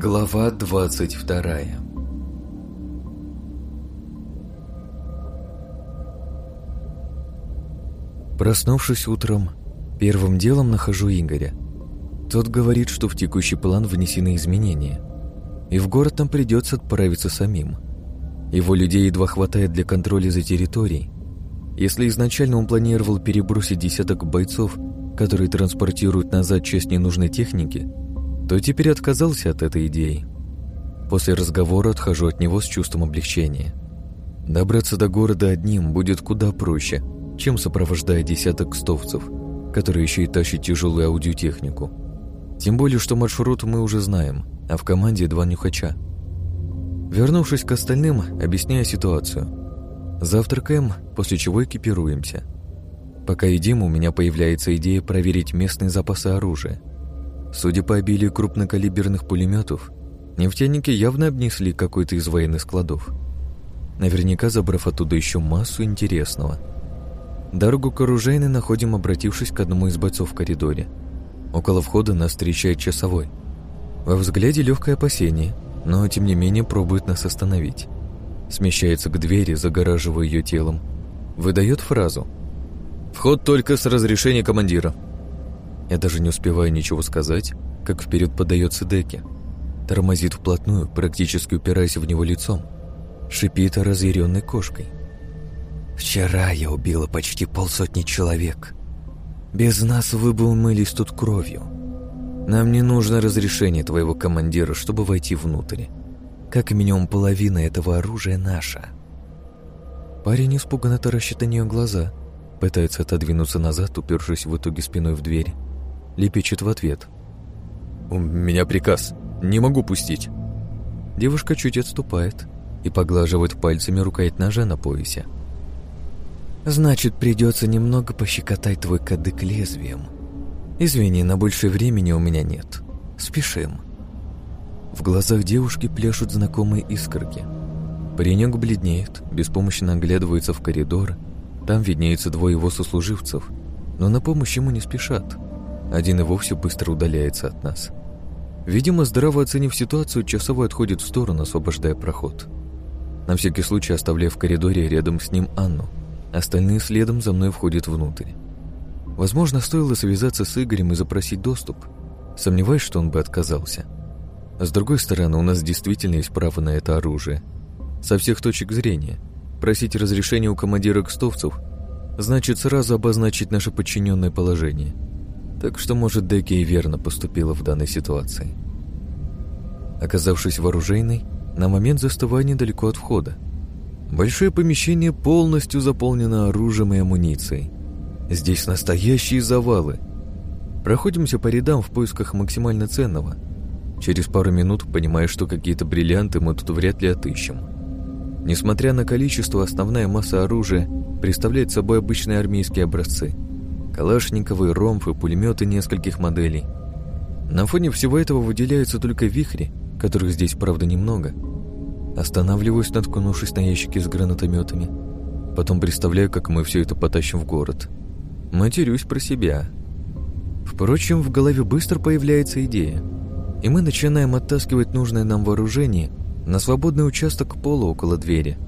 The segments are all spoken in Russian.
Глава 22 Проснувшись утром, первым делом нахожу Игоря. Тот говорит, что в текущий план внесены изменения, и в город нам придется отправиться самим. Его людей едва хватает для контроля за территорией. Если изначально он планировал перебросить десяток бойцов, которые транспортируют назад часть ненужной техники, то теперь отказался от этой идеи. После разговора отхожу от него с чувством облегчения. Добраться до города одним будет куда проще, чем сопровождая десяток стовцев, которые еще и тащат тяжелую аудиотехнику. Тем более, что маршрут мы уже знаем, а в команде два нюхача. Вернувшись к остальным, объясняю ситуацию. Завтракаем, после чего экипируемся. Пока едим, у меня появляется идея проверить местные запасы оружия. Судя по обилию крупнокалиберных пулеметов, нефтяники явно обнесли какой-то из военных складов. Наверняка забрав оттуда еще массу интересного. Дорогу к оружейной находим, обратившись к одному из бойцов в коридоре. Около входа нас встречает часовой. Во взгляде легкое опасение, но тем не менее пробует нас остановить. Смещается к двери, загораживая ее телом. Выдает фразу. «Вход только с разрешения командира». Я даже не успеваю ничего сказать, как вперед подается Деки. Тормозит вплотную, практически упираясь в него лицом. Шипит разъяренной кошкой. «Вчера я убила почти полсотни человек. Без нас вы бы умылись тут кровью. Нам не нужно разрешение твоего командира, чтобы войти внутрь. Как минимум половина этого оружия наша». Парень испуганно таращит на нее глаза, пытается отодвинуться назад, упершись в итоге спиной в дверь лепечет в ответ. «У меня приказ. Не могу пустить». Девушка чуть отступает и поглаживает пальцами рукоять ножа на поясе. «Значит, придется немного пощекотать твой кадык лезвием. Извини, на больше времени у меня нет. Спешим». В глазах девушки пляшут знакомые искорки. Паренек бледнеет, беспомощно оглядывается в коридор. Там виднеются двое его сослуживцев, но на помощь ему не спешат – один и вовсе быстро удаляется от нас. Видимо, здраво оценив ситуацию, часовой отходит в сторону, освобождая проход. На всякий случай оставляя в коридоре рядом с ним Анну. Остальные следом за мной входят внутрь. Возможно, стоило связаться с Игорем и запросить доступ. Сомневаюсь, что он бы отказался. с другой стороны, у нас действительно есть право на это оружие. Со всех точек зрения. Просить разрешения у командира кстовцев значит сразу обозначить наше подчиненное положение – так что, может, Деки и верно поступила в данной ситуации. Оказавшись вооруженной, на момент застывая недалеко от входа. Большое помещение полностью заполнено оружием и амуницией. Здесь настоящие завалы. Проходимся по рядам в поисках максимально ценного. Через пару минут понимаешь, что какие-то бриллианты мы тут вряд ли отыщем. Несмотря на количество, основная масса оружия представляет собой обычные армейские образцы – калашниковые, ромфы, пулеметы нескольких моделей. На фоне всего этого выделяются только вихри, которых здесь, правда, немного. Останавливаюсь, наткнувшись на ящики с гранатометами. Потом представляю, как мы все это потащим в город. Матерюсь про себя. Впрочем, в голове быстро появляется идея. И мы начинаем оттаскивать нужное нам вооружение на свободный участок пола около двери.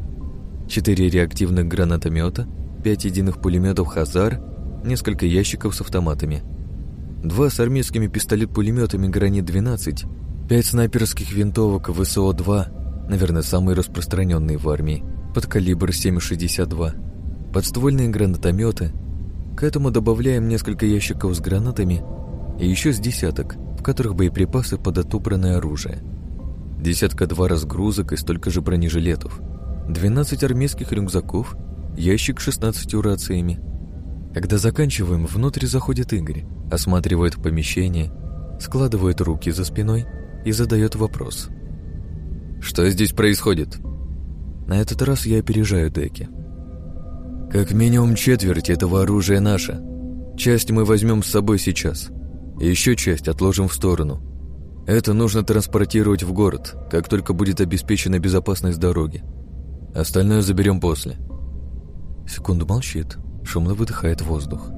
Четыре реактивных гранатомета, пять единых пулеметов «Хазар» несколько ящиков с автоматами, два с армейскими пистолет-пулеметами «Гранит-12», пять снайперских винтовок ВСО-2, наверное, самые распространенные в армии, под калибр 7,62, подствольные гранатометы. К этому добавляем несколько ящиков с гранатами и еще с десяток, в которых боеприпасы под отобранное оружие. Десятка-два разгрузок и столько же бронежилетов, 12 армейских рюкзаков, ящик с 16 рациями, когда заканчиваем, внутрь заходит Игорь, осматривает помещение, складывает руки за спиной и задает вопрос. «Что здесь происходит?» На этот раз я опережаю Деки. «Как минимум четверть этого оружия наша. Часть мы возьмем с собой сейчас. Еще часть отложим в сторону. Это нужно транспортировать в город, как только будет обеспечена безопасность дороги. Остальное заберем после». Секунду молчит, шумно выдыхает воздух.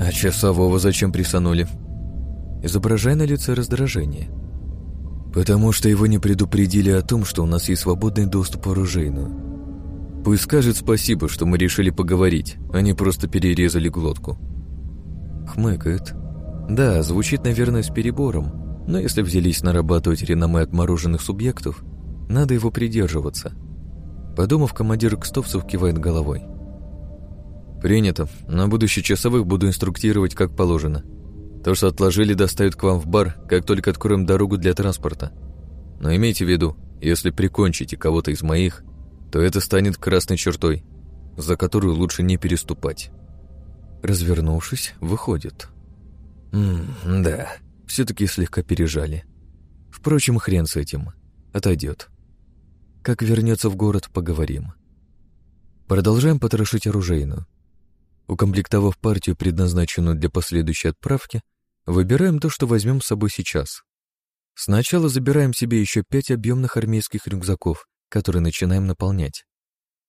«А часового зачем присанули?» Изображая на лице раздражение. Потому что его не предупредили о том, что у нас есть свободный доступ в оружейную. Пусть скажет спасибо, что мы решили поговорить, а не просто перерезали глотку. Хмыкает. Да, звучит, наверное, с перебором, но если взялись нарабатывать реноме отмороженных субъектов, надо его придерживаться. Подумав, командир Кстовцев кивает головой. «Принято. На будущий часовых буду инструктировать, как положено. То, что отложили, доставят к вам в бар, как только откроем дорогу для транспорта. Но имейте в виду, если прикончите кого-то из моих, то это станет красной чертой, за которую лучше не переступать». Развернувшись, выходит. М да, все-таки слегка пережали. Впрочем, хрен с этим. Отойдет. Как вернется в город, поговорим. Продолжаем потрошить оружейную. Укомплектовав партию, предназначенную для последующей отправки, выбираем то, что возьмем с собой сейчас. Сначала забираем себе еще пять объемных армейских рюкзаков, которые начинаем наполнять.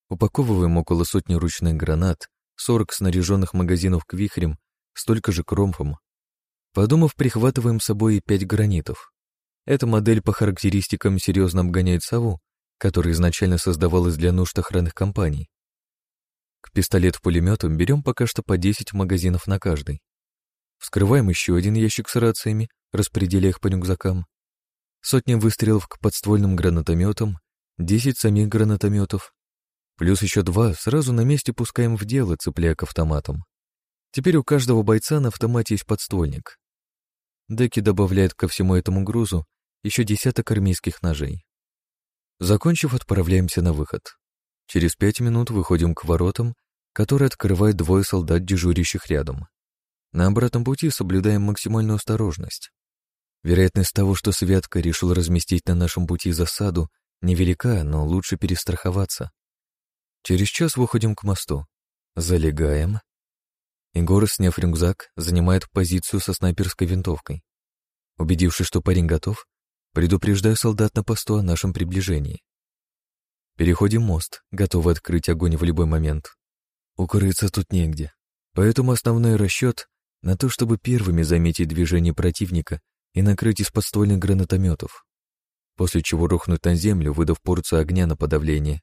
Упаковываем около сотни ручных гранат, 40 снаряженных магазинов к вихрем, столько же кромфом, Подумав, прихватываем с собой и пять гранитов. Эта модель по характеристикам серьезно обгоняет сову, которая изначально создавалась для нужд охранных компаний. К пистолет-пулеметам берем пока что по 10 магазинов на каждый. Вскрываем еще один ящик с рациями, распределяя их по рюкзакам. Сотня выстрелов к подствольным гранатометам, 10 самих гранатометов, плюс еще два сразу на месте пускаем в дело, цепляя к автоматам. Теперь у каждого бойца на автомате есть подствольник. Деки добавляет ко всему этому грузу еще десяток армейских ножей. Закончив, отправляемся на выход. Через пять минут выходим к воротам, которые открывают двое солдат, дежурящих рядом. На обратном пути соблюдаем максимальную осторожность. Вероятность того, что Святка решил разместить на нашем пути засаду, невелика, но лучше перестраховаться. Через час выходим к мосту. Залегаем Егор, сняв рюкзак, занимает позицию со снайперской винтовкой. Убедившись, что парень готов, предупреждаю солдат на посту о нашем приближении. Переходим мост, готовы открыть огонь в любой момент. Укрыться тут негде, поэтому основной расчет на то, чтобы первыми заметить движение противника и накрыть из подствольных гранатометов, после чего рухнуть на землю, выдав порцию огня на подавление.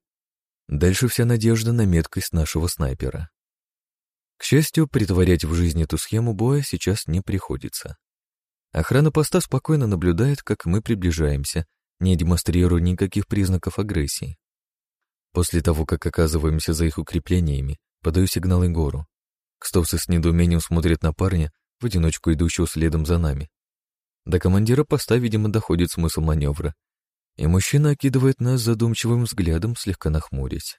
Дальше вся надежда на меткость нашего снайпера. К счастью, притворять в жизнь эту схему боя сейчас не приходится. Охрана поста спокойно наблюдает, как мы приближаемся, не демонстрируя никаких признаков агрессии. После того, как оказываемся за их укреплениями, подаю сигнал Егору. Кстовцы с недоумением смотрят на парня, в одиночку идущего следом за нами. До командира поста, видимо, доходит смысл маневра, и мужчина окидывает нас задумчивым взглядом, слегка нахмурясь.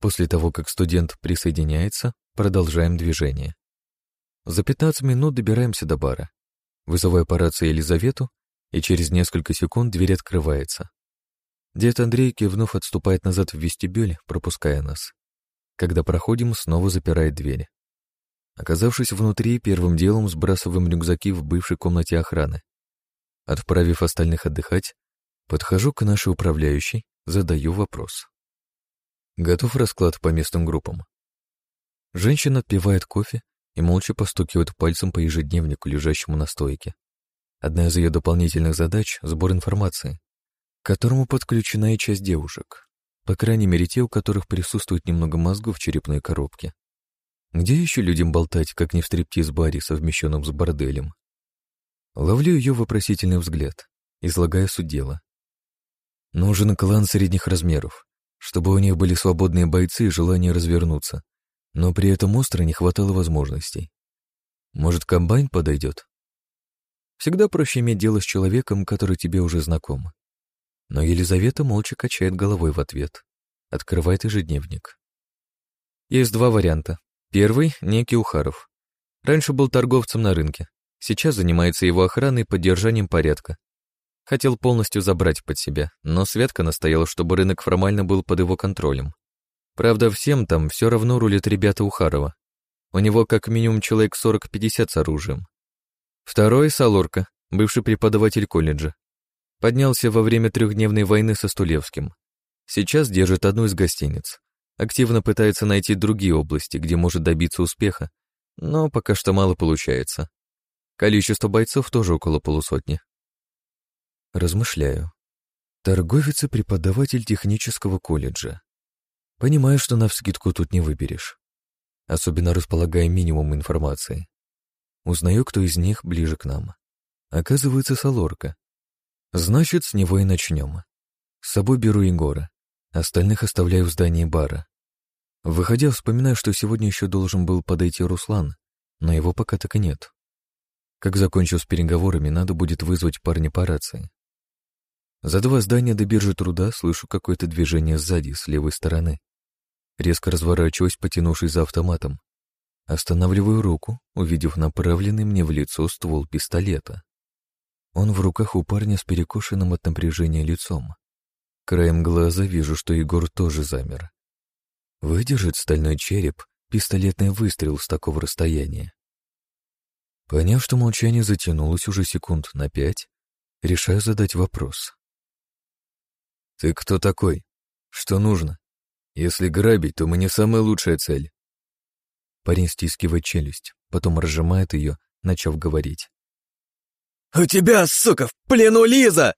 После того, как студент присоединяется, продолжаем движение. За 15 минут добираемся до бара. Вызываю по рации Елизавету, и через несколько секунд дверь открывается. Дед Андрей, кивнув, отступает назад в вестибюль, пропуская нас. Когда проходим, снова запирает дверь. Оказавшись внутри, первым делом сбрасываем рюкзаки в бывшей комнате охраны. Отправив остальных отдыхать, подхожу к нашей управляющей, задаю вопрос. Готов расклад по местным группам. Женщина отпивает кофе и молча постукивает пальцем по ежедневнику, лежащему на стойке. Одна из ее дополнительных задач — сбор информации, которому подключена и часть девушек, по крайней мере те, у которых присутствует немного мозгов в черепной коробке. Где еще людям болтать, как не в стриптиз-баре, совмещенном с борделем? Ловлю ее вопросительный взгляд, излагая суть дела. Нужен клан средних размеров, чтобы у них были свободные бойцы и желание развернуться, но при этом остро не хватало возможностей. Может, комбайн подойдет? Всегда проще иметь дело с человеком, который тебе уже знаком. Но Елизавета молча качает головой в ответ. Открывает ежедневник. Есть два варианта. Первый — некий Ухаров. Раньше был торговцем на рынке. Сейчас занимается его охраной и поддержанием порядка. Хотел полностью забрать под себя, но Светка настояла, чтобы рынок формально был под его контролем. Правда, всем там все равно рулят ребята Ухарова. У него как минимум человек 40-50 с оружием. Второй — Салорка, бывший преподаватель колледжа. Поднялся во время трехдневной войны со Стулевским. Сейчас держит одну из гостиниц. Активно пытается найти другие области, где может добиться успеха, но пока что мало получается. Количество бойцов тоже около полусотни. Размышляю. Торговец и преподаватель технического колледжа. Понимаю, что навскидку тут не выберешь. Особенно располагая минимум информации. Узнаю, кто из них ближе к нам. Оказывается, Салорка. Значит, с него и начнем. С собой беру Егора. Остальных оставляю в здании бара. Выходя, вспоминаю, что сегодня еще должен был подойти Руслан, но его пока так и нет. Как закончу с переговорами, надо будет вызвать парня по рации. За два здания до биржи труда слышу какое-то движение сзади, с левой стороны. Резко разворачиваюсь, потянувшись за автоматом. Останавливаю руку, увидев направленный мне в лицо ствол пистолета. Он в руках у парня с перекошенным от напряжения лицом. Краем глаза вижу, что Егор тоже замер. Выдержит стальной череп пистолетный выстрел с такого расстояния. Поняв, что молчание затянулось уже секунд на пять, решаю задать вопрос. «Ты кто такой? Что нужно? Если грабить, то мы не самая лучшая цель». Парень стискивает челюсть, потом разжимает ее, начав говорить. «У тебя, сука, в плену Лиза!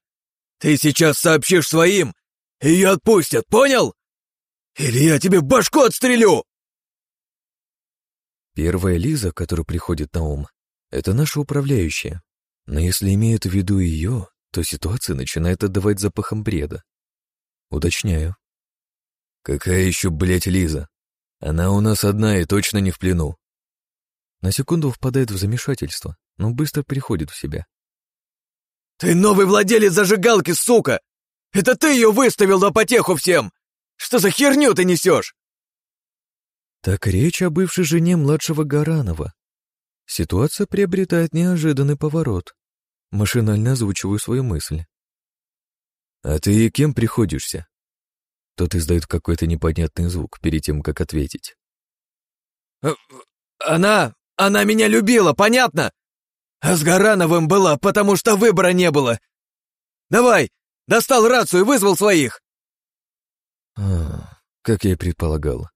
Ты сейчас сообщишь своим, и ее отпустят, понял? Или я тебе башку отстрелю!» Первая Лиза, которая приходит на ум, это наша управляющая. Но если имеют в виду ее, то ситуация начинает отдавать запахом бреда. Уточняю. «Какая еще, блядь, Лиза? Она у нас одна и точно не в плену». На секунду впадает в замешательство, но быстро приходит в себя. «Ты новый владелец зажигалки, сука! Это ты ее выставил на потеху всем! Что за херню ты несешь?» Так речь о бывшей жене младшего Гаранова. Ситуация приобретает неожиданный поворот. Машинально озвучиваю свою мысль. «А ты кем приходишься?» Тот издает какой-то непонятный звук перед тем, как ответить. «Э, «Она... она меня любила, понятно? А с Гарановым была, потому что выбора не было. Давай, достал рацию и вызвал своих!» а, Как я и предполагал.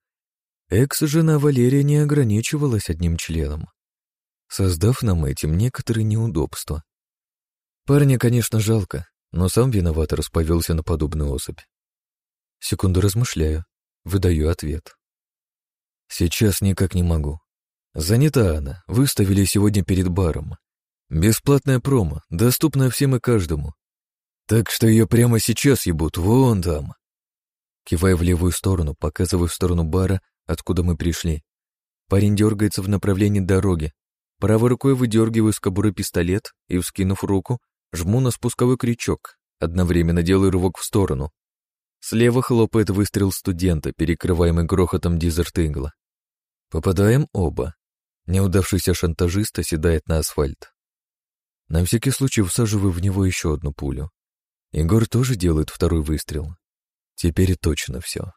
Экс-жена Валерия не ограничивалась одним членом, создав нам этим некоторые неудобства. Парня, конечно, жалко, но сам виноват расповелся на подобную особь. Секунду размышляю, выдаю ответ. Сейчас никак не могу. Занята она, выставили сегодня перед баром. Бесплатная промо, доступная всем и каждому. Так что ее прямо сейчас ебут, вон там. Кивая в левую сторону, показывая в сторону бара, откуда мы пришли. Парень дергается в направлении дороги. Правой рукой выдергиваю из кобуры пистолет и, вскинув руку, Жму на спусковой крючок, одновременно делаю рывок в сторону. Слева хлопает выстрел студента, перекрываемый грохотом дизерт-игла. Попадаем оба. Неудавшийся шантажист оседает на асфальт. На всякий случай всаживаю в него еще одну пулю. Егор тоже делает второй выстрел. Теперь точно все.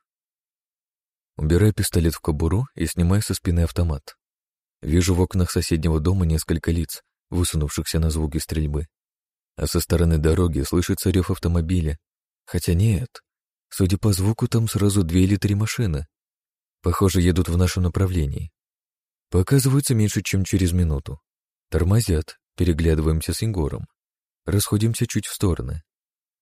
Убираю пистолет в кобуру и снимаю со спины автомат. Вижу в окнах соседнего дома несколько лиц, высунувшихся на звуки стрельбы а со стороны дороги слышится рев автомобиля. Хотя нет, судя по звуку, там сразу две или три машины. Похоже, едут в нашем направлении. Показываются меньше, чем через минуту. Тормозят, переглядываемся с Егором. Расходимся чуть в стороны.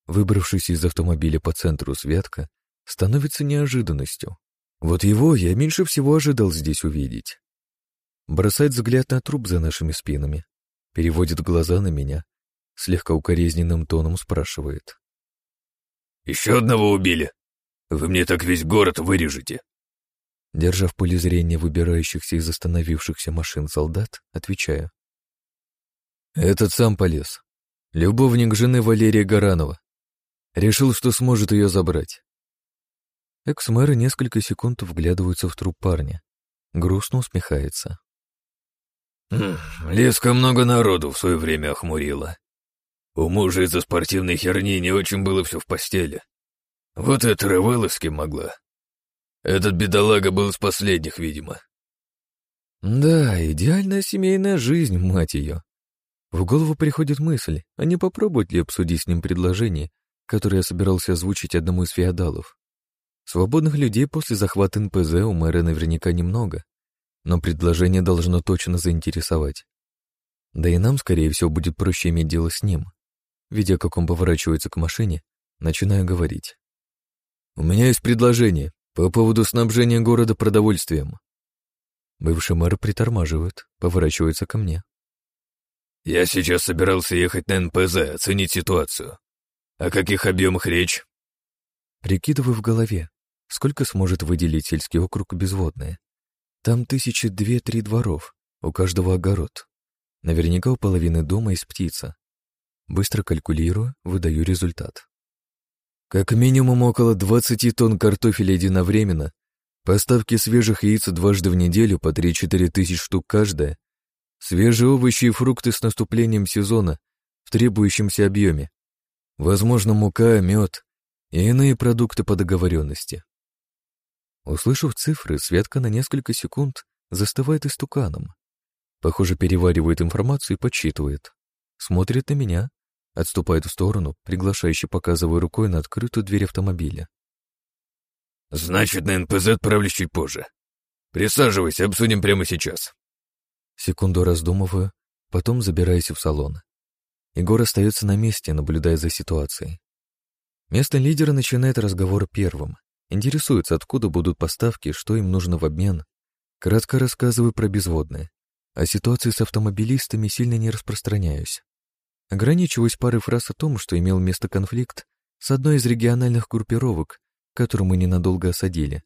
Выбравшись из автомобиля по центру Святка, становится неожиданностью. Вот его я меньше всего ожидал здесь увидеть. Бросает взгляд на труп за нашими спинами, переводит глаза на меня Слегка укоризненным тоном спрашивает. «Еще одного убили? Вы мне так весь город вырежете?» Держа в поле зрения выбирающихся из остановившихся машин солдат, отвечаю. «Этот сам полез. Любовник жены Валерия Гаранова. Решил, что сможет ее забрать». Экс-мэр несколько секунд вглядывается в труп парня. Грустно усмехается. «Хм, «Леска много народу в свое время охмурила. У мужа из-за спортивной херни не очень было все в постели. Вот это вылазки могла. Этот бедолага был из последних, видимо. Да, идеальная семейная жизнь, мать ее. В голову приходит мысль, а не попробовать ли обсудить с ним предложение, которое я собирался озвучить одному из феодалов. Свободных людей после захвата НПЗ у мэра наверняка немного, но предложение должно точно заинтересовать. Да и нам, скорее всего, будет проще иметь дело с ним. видя, как он поворачивается к машине, начинаю говорить. «У меня есть предложение по поводу снабжения города продовольствием». Бывший мэр притормаживает, поворачивается ко мне. «Я сейчас собирался ехать на НПЗ, оценить ситуацию. О каких объемах речь?» Прикидываю в голове, сколько сможет выделить сельский округ безводное. Там тысячи две-три дворов, у каждого огород. Наверняка у половины дома есть птица. Быстро калькулирую, выдаю результат. Как минимум около 20 тонн картофеля единовременно, поставки свежих яиц дважды в неделю по 3-4 тысяч штук каждая, свежие овощи и фрукты с наступлением сезона в требующемся объеме, возможно, мука, мед и иные продукты по договоренности. Услышав цифры, Светка на несколько секунд застывает истуканом. Похоже, переваривает информацию и подсчитывает. Смотрит на меня, отступает в сторону, приглашающе показывая рукой на открытую дверь автомобиля. «Значит, на НПЗ отправлюсь чуть позже. Присаживайся, обсудим прямо сейчас». Секунду раздумываю, потом забираюсь в салон. Егор остается на месте, наблюдая за ситуацией. Местный лидер начинает разговор первым. Интересуется, откуда будут поставки, что им нужно в обмен. Кратко рассказываю про безводные. О ситуации с автомобилистами сильно не распространяюсь. Ограничиваюсь парой фраз о том, что имел место конфликт с одной из региональных группировок, которую мы ненадолго осадили.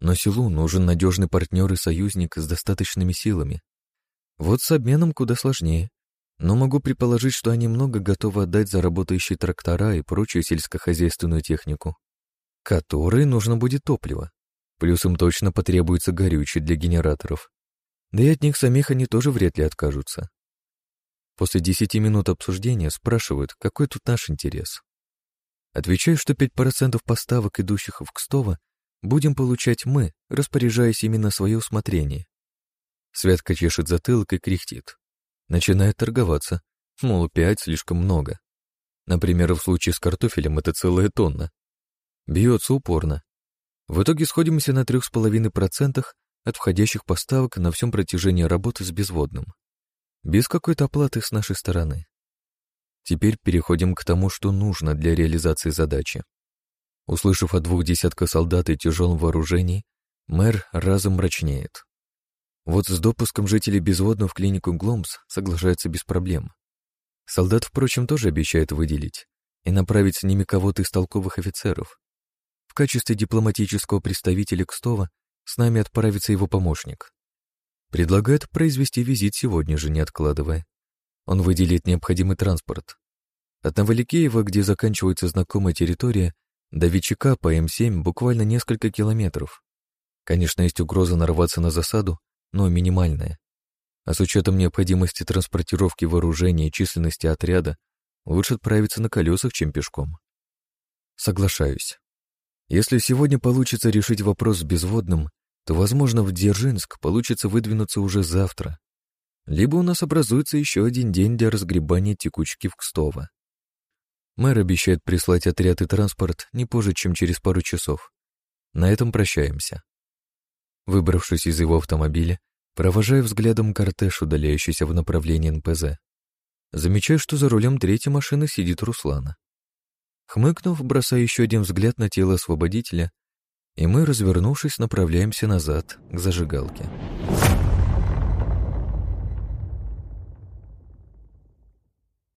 Но селу нужен надежный партнер и союзник с достаточными силами. Вот с обменом куда сложнее, но могу предположить, что они много готовы отдать за работающие трактора и прочую сельскохозяйственную технику, которой нужно будет топливо. Плюс им точно потребуется горючее для генераторов. Да и от них самих они тоже вряд ли откажутся. После десяти минут обсуждения спрашивают, какой тут наш интерес. Отвечаю, что 5% поставок, идущих в Кстово, будем получать мы, распоряжаясь именно свое усмотрение. Святка чешет затылок и кряхтит. Начинает торговаться, мол, пять слишком много. Например, в случае с картофелем это целая тонна. Бьется упорно. В итоге сходимся на 3,5% от входящих поставок на всем протяжении работы с безводным без какой-то оплаты с нашей стороны. Теперь переходим к тому, что нужно для реализации задачи. Услышав о двух десятках солдат и тяжелом вооружении, мэр разом мрачнеет. Вот с допуском жителей безводно в клинику Гломс соглашается без проблем. Солдат, впрочем, тоже обещает выделить и направить с ними кого-то из толковых офицеров. В качестве дипломатического представителя Кстова с нами отправится его помощник. Предлагает произвести визит сегодня же, не откладывая. Он выделит необходимый транспорт. От Новоликеева, где заканчивается знакомая территория, до Вичика по М7 буквально несколько километров. Конечно, есть угроза нарваться на засаду, но минимальная. А с учетом необходимости транспортировки вооружения и численности отряда, лучше отправиться на колесах, чем пешком. Соглашаюсь. Если сегодня получится решить вопрос с безводным, то, возможно, в Дзержинск получится выдвинуться уже завтра. Либо у нас образуется еще один день для разгребания текучки в Кстово. Мэр обещает прислать отряд и транспорт не позже, чем через пару часов. На этом прощаемся. Выбравшись из его автомобиля, провожаю взглядом кортеж, удаляющийся в направлении НПЗ. Замечаю, что за рулем третьей машины сидит Руслана. Хмыкнув, бросаю еще один взгляд на тело освободителя и мы, развернувшись, направляемся назад к зажигалке.